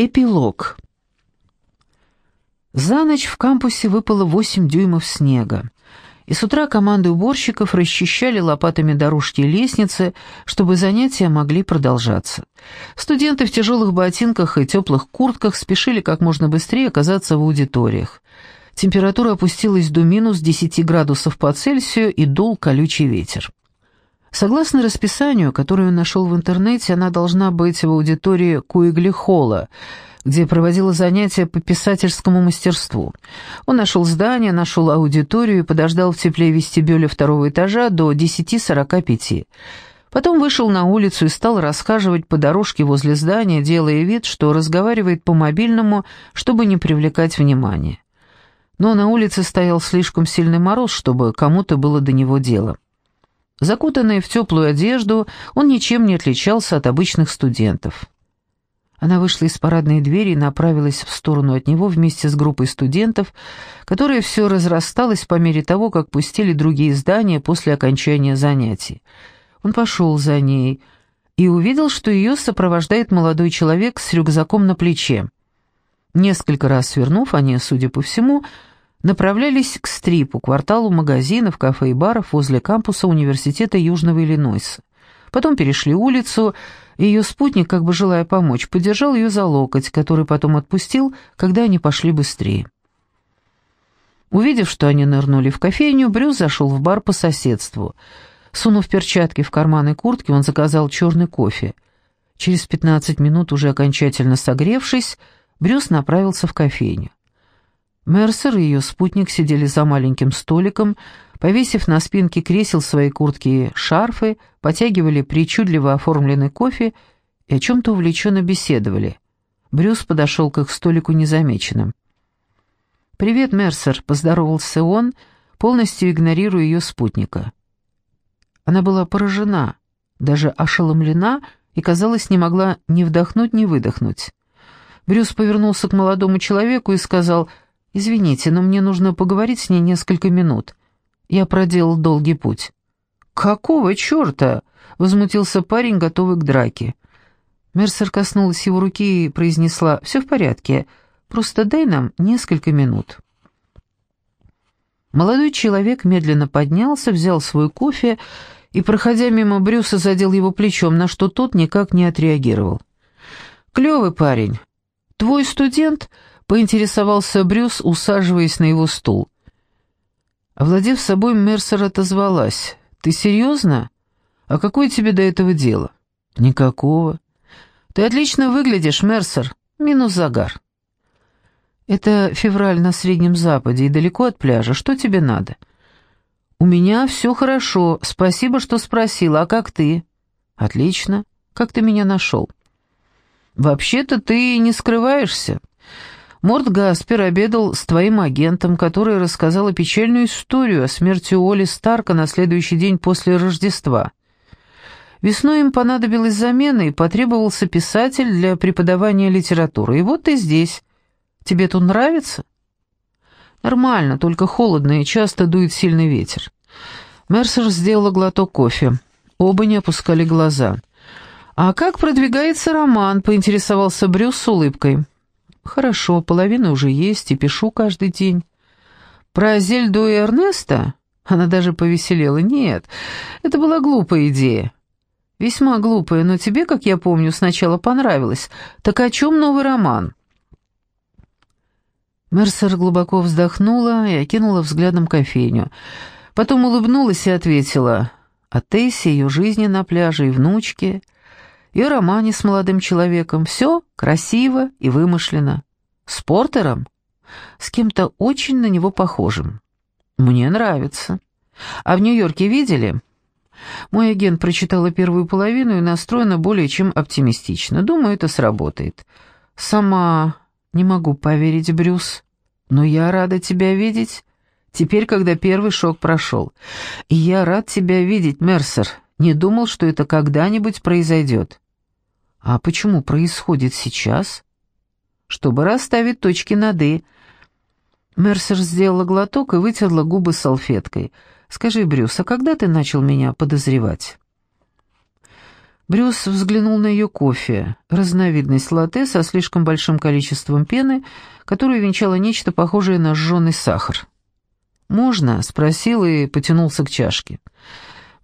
Эпилог. За ночь в кампусе выпало 8 дюймов снега, и с утра команды уборщиков расчищали лопатами дорожки и лестницы, чтобы занятия могли продолжаться. Студенты в тяжелых ботинках и теплых куртках спешили как можно быстрее оказаться в аудиториях. Температура опустилась до минус 10 градусов по Цельсию и дул колючий ветер. Согласно расписанию, которое он нашел в интернете, она должна быть в аудитории Куигли-Холла, где проводила занятия по писательскому мастерству. Он нашел здание, нашел аудиторию и подождал в тепле вестибюля второго этажа до 10.45. Потом вышел на улицу и стал расхаживать по дорожке возле здания, делая вид, что разговаривает по мобильному, чтобы не привлекать внимания. Но на улице стоял слишком сильный мороз, чтобы кому-то было до него дело. Закутанный в теплую одежду, он ничем не отличался от обычных студентов. Она вышла из парадной двери и направилась в сторону от него вместе с группой студентов, которая все разрасталась по мере того, как пустили другие здания после окончания занятий. Он пошел за ней и увидел, что ее сопровождает молодой человек с рюкзаком на плече. Несколько раз свернув, они, судя по всему, направлялись к Стрипу, кварталу магазинов, кафе и баров возле кампуса Университета Южного Иллинойса. Потом перешли улицу, и ее спутник, как бы желая помочь, подержал ее за локоть, который потом отпустил, когда они пошли быстрее. Увидев, что они нырнули в кофейню, Брюс зашел в бар по соседству. Сунув перчатки в карманы куртки, он заказал черный кофе. Через пятнадцать минут, уже окончательно согревшись, Брюс направился в кофейню. Мерсер и ее спутник сидели за маленьким столиком, повесив на спинке кресел свои куртки и шарфы, потягивали причудливо оформленный кофе и о чем-то увлеченно беседовали. Брюс подошел к их столику незамеченным. «Привет, Мерсер», — поздоровался он, полностью игнорируя ее спутника. Она была поражена, даже ошеломлена и, казалось, не могла ни вдохнуть, ни выдохнуть. Брюс повернулся к молодому человеку и сказал — «Извините, но мне нужно поговорить с ней несколько минут. Я проделал долгий путь». «Какого черта?» — возмутился парень, готовый к драке. Мерсер коснулась его руки и произнесла «Все в порядке, просто дай нам несколько минут». Молодой человек медленно поднялся, взял свой кофе и, проходя мимо Брюса, задел его плечом, на что тот никак не отреагировал. «Клевый парень. Твой студент поинтересовался Брюс, усаживаясь на его стул. Овладев собой, Мерсер отозвалась. «Ты серьезно? А какое тебе до этого дело?» «Никакого». «Ты отлично выглядишь, Мерсер. Минус загар». «Это февраль на Среднем Западе и далеко от пляжа. Что тебе надо?» «У меня все хорошо. Спасибо, что спросила. А как ты?» «Отлично. Как ты меня нашел?» «Вообще-то ты не скрываешься. Морд Гаспер обедал с твоим агентом, который рассказал печальную историю о смерти Оли Старка на следующий день после Рождества. Весной им понадобилась замена, и потребовался писатель для преподавания литературы. И вот ты здесь. Тебе тут нравится? Нормально, только холодно и часто дует сильный ветер. Мерсер сделала глоток кофе. Оба не опускали глаза. «А как продвигается роман?» — поинтересовался Брюс с улыбкой. «Хорошо, половина уже есть, и пишу каждый день». «Про Зельду и Эрнеста?» Она даже повеселела. «Нет, это была глупая идея». «Весьма глупая, но тебе, как я помню, сначала понравилось. Так о чем новый роман?» Мерсер глубоко вздохнула и окинула взглядом кофейню. Потом улыбнулась и ответила о Тессе, ее жизни на пляже и внучке и о романе с молодым человеком. Все красиво и вымышленно. С Портером? С кем-то очень на него похожим. Мне нравится. А в Нью-Йорке видели? Мой агент прочитала первую половину и настроена более чем оптимистично. Думаю, это сработает. Сама не могу поверить, Брюс, но я рада тебя видеть. Теперь, когда первый шок прошел. И я рад тебя видеть, Мерсер. Не думал, что это когда-нибудь произойдет. А почему происходит сейчас? Чтобы расставить точки над «и». Мерсер сделала глоток и вытерла губы салфеткой. «Скажи, Брюс, а когда ты начал меня подозревать?» Брюс взглянул на ее кофе, разновидность латте со слишком большим количеством пены, которую венчало нечто похожее на сжженный сахар. «Можно?» — спросил и потянулся к чашке.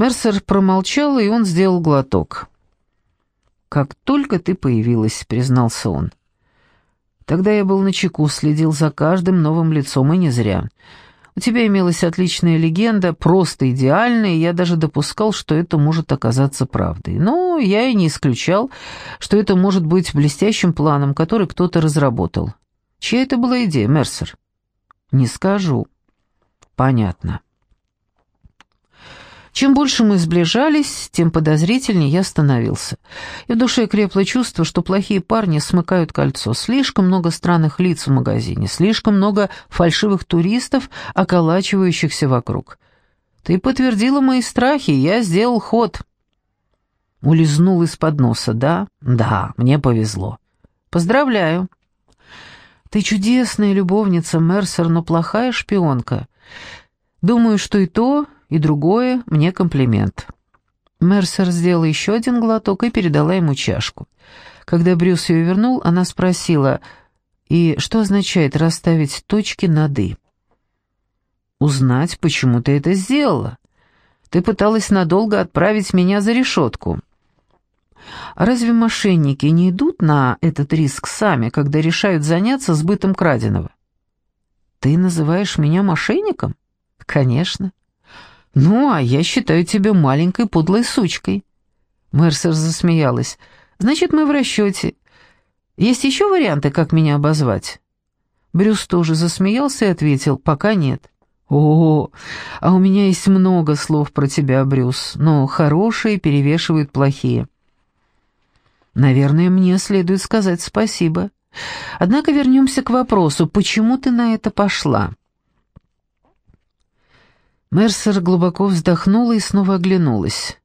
Мерсер промолчал, и он сделал глоток. «Как только ты появилась», — признался он. «Тогда я был начеку, следил за каждым новым лицом, и не зря. У тебя имелась отличная легенда, просто идеальная, и я даже допускал, что это может оказаться правдой. Но я и не исключал, что это может быть блестящим планом, который кто-то разработал. Чья это была идея, Мерсер? Не скажу. Понятно. Чем больше мы сближались, тем подозрительнее я становился. И в душе крепло чувство, что плохие парни смыкают кольцо. Слишком много странных лиц в магазине, слишком много фальшивых туристов, околачивающихся вокруг. Ты подтвердила мои страхи, я сделал ход. Улизнул из-под носа, да? Да, мне повезло. Поздравляю. Ты чудесная любовница, Мерсер, но плохая шпионка. Думаю, что и то, и другое мне комплимент». Мерсер сделала еще один глоток и передала ему чашку. Когда Брюс ее вернул, она спросила, «И что означает расставить точки над «и»?» «Узнать, почему ты это сделала. Ты пыталась надолго отправить меня за решетку». Разве мошенники не идут на этот риск сами, когда решают заняться сбытом краденого? Ты называешь меня мошенником? Конечно. «Ну, а я считаю тебя маленькой подлой сучкой». Мерсер засмеялась. «Значит, мы в расчете. Есть еще варианты, как меня обозвать?» Брюс тоже засмеялся и ответил, «Пока нет». «О, а у меня есть много слов про тебя, Брюс, но хорошие перевешивают плохие». «Наверное, мне следует сказать спасибо. Однако вернемся к вопросу, почему ты на это пошла?» Мерсер глубоко вздохнула и снова оглянулась.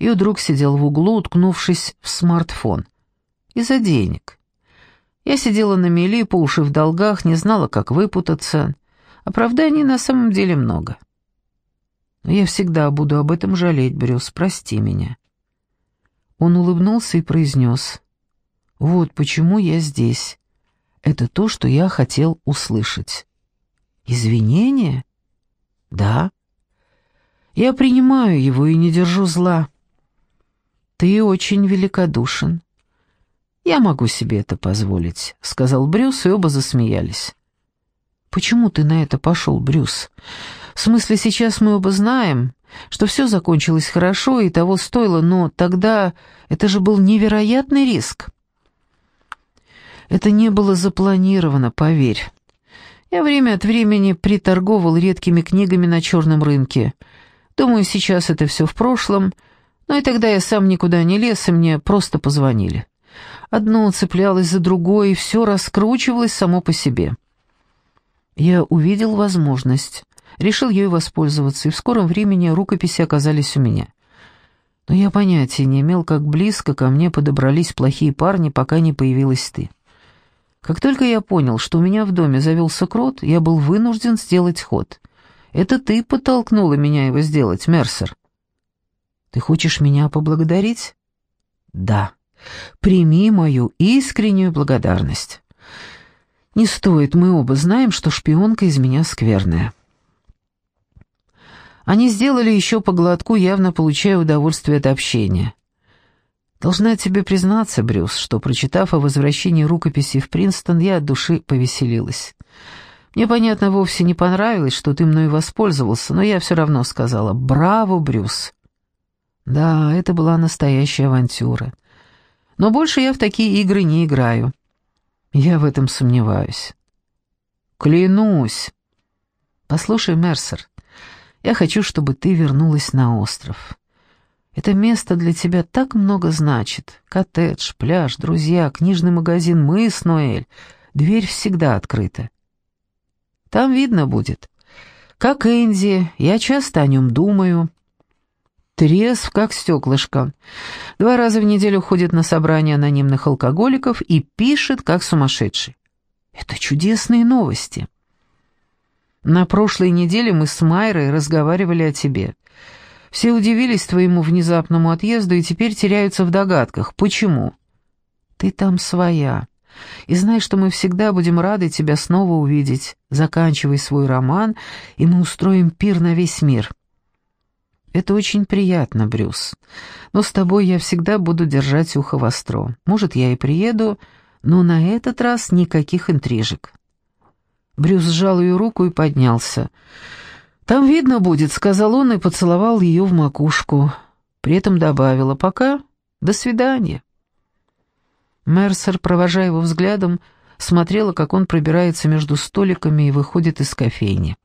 Ее друг сидел в углу, уткнувшись в смартфон. Из-за денег. Я сидела на мели, по уши в долгах, не знала, как выпутаться. Оправданий на самом деле много. Но я всегда буду об этом жалеть, Брюс, прости меня. Он улыбнулся и произнес. «Вот почему я здесь. Это то, что я хотел услышать». «Извинения?» «Да». Я принимаю его и не держу зла. Ты очень великодушен. Я могу себе это позволить, сказал Брюс, и оба засмеялись. Почему ты на это пошел, Брюс? В смысле, сейчас мы оба знаем, что все закончилось хорошо и того стоило, но тогда это же был невероятный риск. Это не было запланировано, поверь. Я время от времени приторговал редкими книгами на черном рынке — Думаю, сейчас это все в прошлом, но и тогда я сам никуда не лез, и мне просто позвонили. Одно цеплялось за другое, и все раскручивалось само по себе. Я увидел возможность, решил ею воспользоваться, и в скором времени рукописи оказались у меня. Но я понятия не имел, как близко ко мне подобрались плохие парни, пока не появилась ты. Как только я понял, что у меня в доме завелся крот, я был вынужден сделать ход. Это ты подтолкнула меня его сделать, Мерсер. Ты хочешь меня поблагодарить? Да. Прими мою искреннюю благодарность. Не стоит, мы оба знаем, что шпионка из меня скверная. Они сделали еще по глотку, явно получая удовольствие от общения. Должна тебе признаться, Брюс, что, прочитав о возвращении рукописи в Принстон, я от души повеселилась. Мне, понятно, вовсе не понравилось, что ты мной воспользовался, но я все равно сказала «Браво, Брюс!» Да, это была настоящая авантюра. Но больше я в такие игры не играю. Я в этом сомневаюсь. Клянусь. Послушай, Мерсер, я хочу, чтобы ты вернулась на остров. Это место для тебя так много значит. Коттедж, пляж, друзья, книжный магазин, мыс, Ноэль. Дверь всегда открыта. Там видно будет. Как Энди, я часто о нем думаю. Трезв, как стеклышко. Два раза в неделю ходит на собрание анонимных алкоголиков и пишет, как сумасшедший. Это чудесные новости. На прошлой неделе мы с Майрой разговаривали о тебе. Все удивились твоему внезапному отъезду и теперь теряются в догадках. Почему? Ты там своя. И знай, что мы всегда будем рады тебя снова увидеть. Заканчивай свой роман, и мы устроим пир на весь мир. Это очень приятно, Брюс. Но с тобой я всегда буду держать ухо востро. Может, я и приеду, но на этот раз никаких интрижек. Брюс сжал ее руку и поднялся. «Там видно будет», — сказал он и поцеловал ее в макушку. При этом добавила «пока, до свидания». Мерсер, провожая его взглядом, смотрела, как он пробирается между столиками и выходит из кофейни.